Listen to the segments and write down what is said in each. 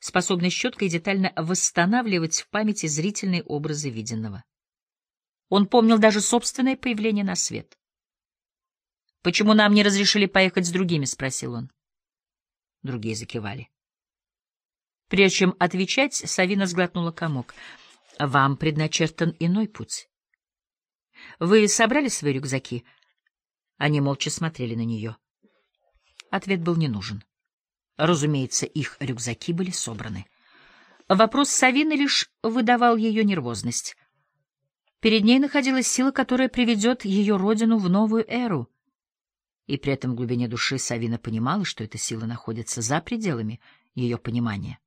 способный четко и детально восстанавливать в памяти зрительные образы виденного. Он помнил даже собственное появление на свет. «Почему нам не разрешили поехать с другими?» — спросил он. Другие закивали. Прежде чем отвечать, Савина сглотнула комок. «Вам предначертан иной путь. Вы собрали свои рюкзаки?» Они молча смотрели на нее. Ответ был не нужен. Разумеется, их рюкзаки были собраны. Вопрос Савины лишь выдавал ее нервозность. Перед ней находилась сила, которая приведет ее родину в новую эру. И при этом в глубине души Савина понимала, что эта сила находится за пределами ее понимания.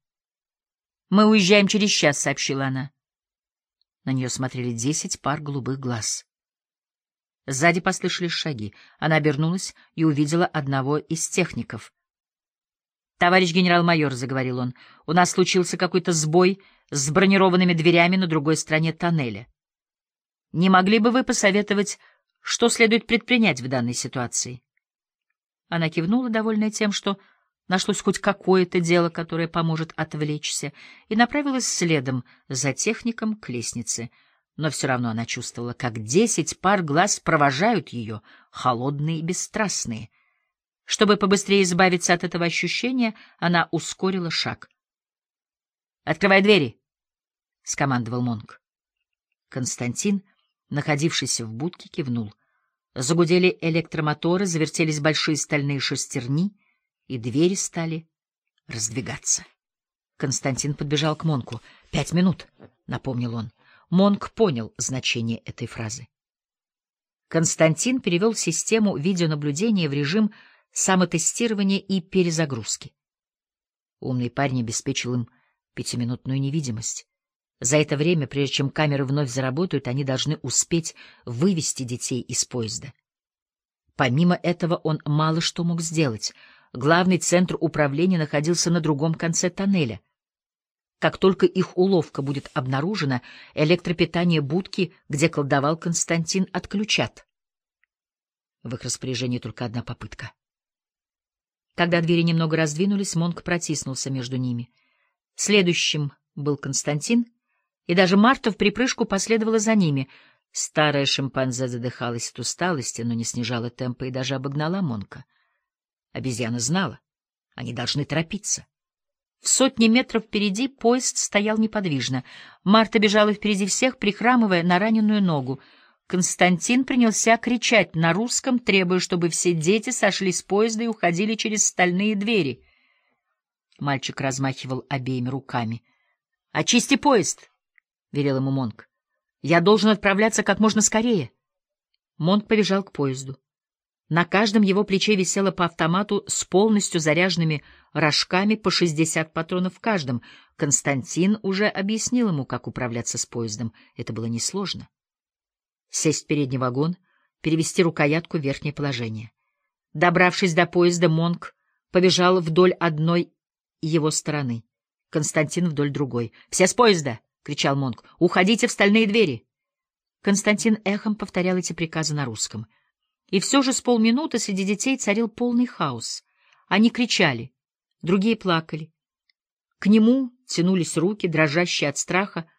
«Мы уезжаем через час», — сообщила она. На нее смотрели десять пар голубых глаз. Сзади послышались шаги. Она обернулась и увидела одного из техников. «Товарищ генерал-майор», — заговорил он, — «у нас случился какой-то сбой с бронированными дверями на другой стороне тоннеля. Не могли бы вы посоветовать, что следует предпринять в данной ситуации?» Она кивнула, довольная тем, что нашлось хоть какое-то дело, которое поможет отвлечься, и направилась следом за техником к лестнице. Но все равно она чувствовала, как десять пар глаз провожают ее, холодные и бесстрастные. Чтобы побыстрее избавиться от этого ощущения, она ускорила шаг. «Открывай двери!» — скомандовал Монк. Константин, находившийся в будке, кивнул. Загудели электромоторы, завертелись большие стальные шестерни, и двери стали раздвигаться. Константин подбежал к Монку. «Пять минут», — напомнил он. Монк понял значение этой фразы. Константин перевел систему видеонаблюдения в режим самотестирования и перезагрузки. Умный парень обеспечил им пятиминутную невидимость. За это время, прежде чем камеры вновь заработают, они должны успеть вывести детей из поезда. Помимо этого он мало что мог сделать. Главный центр управления находился на другом конце тоннеля. Как только их уловка будет обнаружена, электропитание будки, где колдовал Константин, отключат. В их распоряжении только одна попытка. Когда двери немного раздвинулись, Монк протиснулся между ними. Следующим был Константин — и даже Марта в припрыжку последовала за ними. Старая шимпанзе задыхалась от усталости, но не снижала темпа и даже обогнала Монка. Обезьяна знала, они должны торопиться. В сотни метров впереди поезд стоял неподвижно. Марта бежала впереди всех, прихрамывая на раненую ногу. Константин принялся кричать на русском, требуя, чтобы все дети сошли с поезда и уходили через стальные двери. Мальчик размахивал обеими руками. «Очисти поезд! — велел ему Монк. — Я должен отправляться как можно скорее. Монк побежал к поезду. На каждом его плече висело по автомату с полностью заряженными рожками по 60 патронов в каждом. Константин уже объяснил ему, как управляться с поездом. Это было несложно. Сесть в передний вагон, перевести рукоятку в верхнее положение. Добравшись до поезда, Монк побежал вдоль одной его стороны, Константин вдоль другой. «Все с поезда!» — кричал Монк. — Уходите в стальные двери! Константин эхом повторял эти приказы на русском. И все же с полминуты среди детей царил полный хаос. Они кричали, другие плакали. К нему тянулись руки, дрожащие от страха,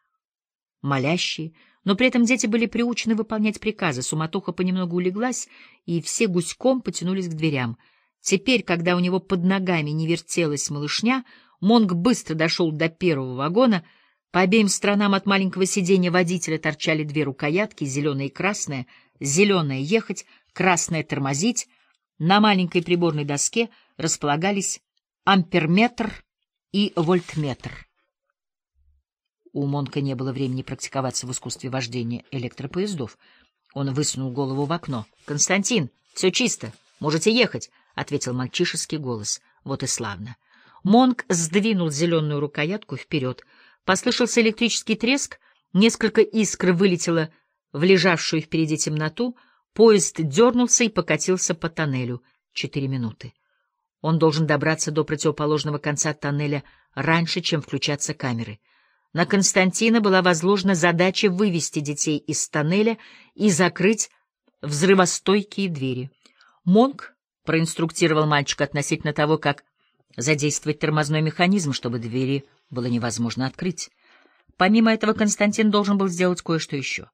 молящие, но при этом дети были приучены выполнять приказы. Суматоха понемногу улеглась, и все гуськом потянулись к дверям. Теперь, когда у него под ногами не вертелась малышня, Монг быстро дошел до первого вагона — по обеим сторонам от маленького сиденья водителя торчали две рукоятки, зеленая и красная. Зеленая — ехать, красная — тормозить. На маленькой приборной доске располагались амперметр и вольтметр. У Монка не было времени практиковаться в искусстве вождения электропоездов. Он высунул голову в окно. — Константин, все чисто, можете ехать, — ответил мальчишеский голос. Вот и славно. Монк сдвинул зеленую рукоятку вперед — Послышался электрический треск, несколько искр вылетело в лежавшую впереди темноту, поезд дернулся и покатился по тоннелю. Четыре минуты. Он должен добраться до противоположного конца тоннеля раньше, чем включатся камеры. На Константина была возложена задача вывести детей из тоннеля и закрыть взрывостойкие двери. Монк проинструктировал мальчика относительно того, как задействовать тормозной механизм, чтобы двери было невозможно открыть. Помимо этого, Константин должен был сделать кое-что еще.